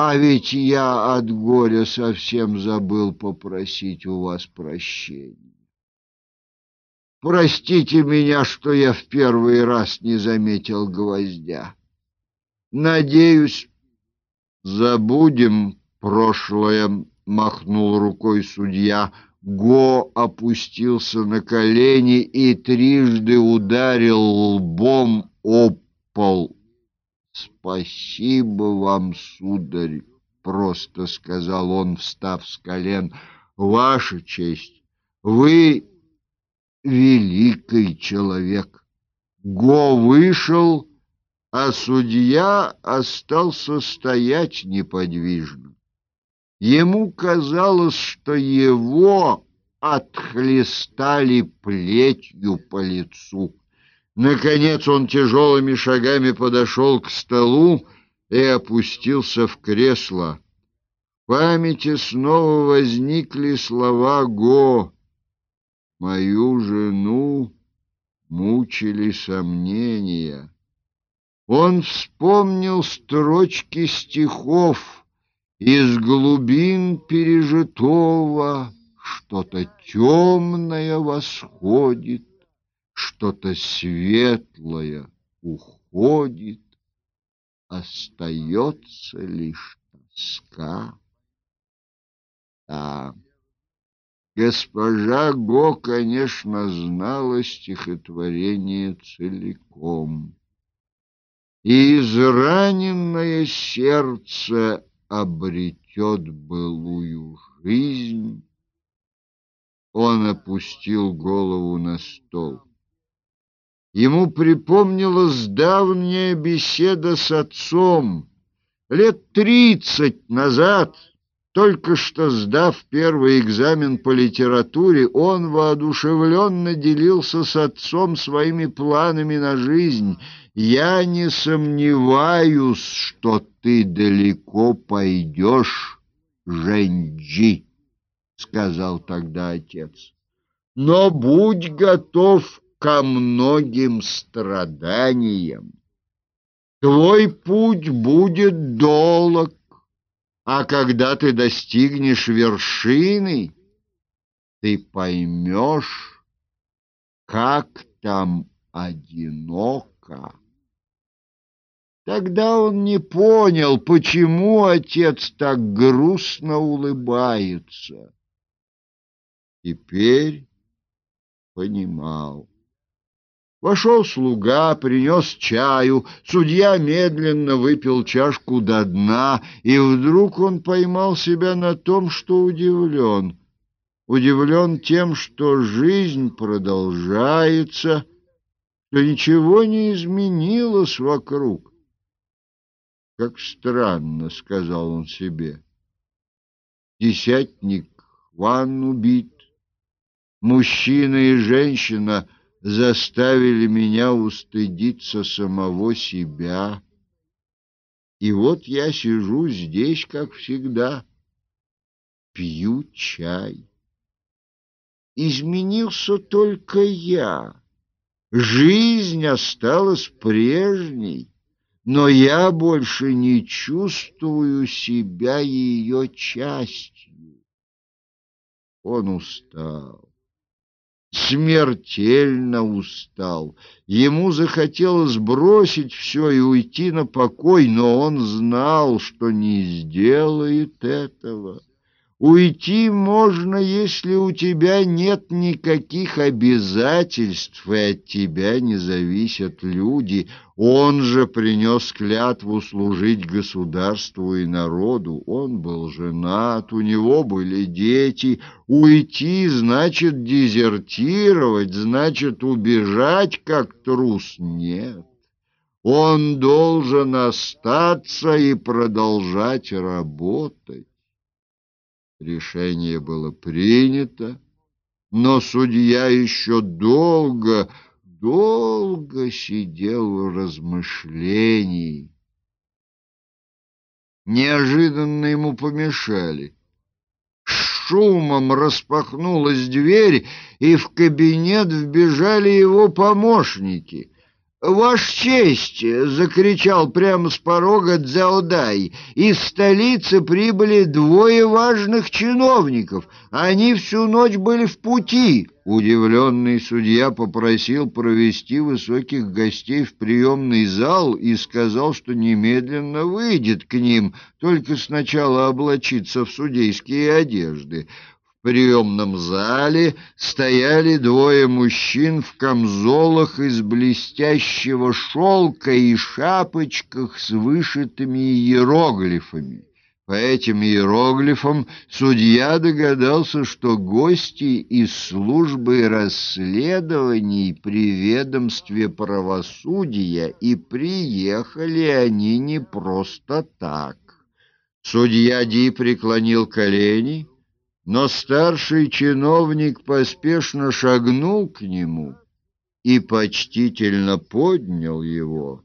А ведь я от горя совсем забыл попросить у вас прощения. Простите меня, что я в первый раз не заметил гвоздя. Надеюсь, забудем прошлое, махнул рукой судья. Го опустился на колени и трижды ударил лбом об пол. Спасибо вам, сударь, просто сказал он, встав с колен. Ваша честь, вы великий человек. Го вышел, а судья остался стоять неподвижно. Ему казалось, что его отхлестали плетью по лицу. Наконец он тяжелыми шагами подошел к столу и опустился в кресло. В памяти снова возникли слова Го. Мою жену мучили сомнения. Он вспомнил строчки стихов из глубин пережитого, что-то темное восходит что-то светлое уходит, остается лишь тоска. Да, госпожа Го, конечно, знала стихотворение целиком, и израненное сердце обретет былую жизнь. Он опустил голову на стол. Ему припомнилась давняя беседа с отцом. Лет тридцать назад, только что сдав первый экзамен по литературе, он воодушевленно делился с отцом своими планами на жизнь. «Я не сомневаюсь, что ты далеко пойдешь, Женджи», — сказал тогда отец. «Но будь готов ко многим страданиям. Твой путь будет долг, а когда ты достигнешь вершины, ты поймешь, как там одиноко. Тогда он не понял, почему отец так грустно улыбается. Теперь понимал. Вошел слуга, принес чаю, судья медленно выпил чашку до дна, и вдруг он поймал себя на том, что удивлен. Удивлен тем, что жизнь продолжается, что ничего не изменилось вокруг. «Как странно», — сказал он себе. «Десятник Ван убит, мужчина и женщина — заставили меня устыдиться самого себя. И вот я сижу здесь, как всегда, пью чай. Изменился только я. Жизнь осталась прежней, но я больше не чувствую себя ее частью. Он устал смертельно устал. Ему захотелось бросить все и уйти на покой, но он знал, что не сделает этого. Уйти можно, если у тебя нет никаких обязательств, и от тебя не зависят люди. Он же принес клятву служить государству и народу. Он был женат, у него были дети. Уйти значит дезертировать, значит убежать, как трус. Нет. Он должен остаться и продолжать работать. Решение было принято, но судья еще долго, долго сидел в размышлении. Неожиданно ему помешали. Шумом распахнулась дверь, и в кабинет вбежали его помощники. «Ваш честь!» — закричал прямо с порога Дзяодай. «Из столицы прибыли двое важных чиновников. Они всю ночь были в пути». Удивленный судья попросил провести высоких гостей в приемный зал и сказал, что немедленно выйдет к ним, только сначала облачиться в судейские одежды. Приемном зале стояли двое мужчин в камзолах из блестящего шелка и шапочках с вышитыми иероглифами. По этим иероглифам судья догадался, что гости из службы расследований при ведомстве правосудия, и приехали они не просто так. Судья Ди преклонил колени, но старший чиновник поспешно шагнул к нему и почтительно поднял его.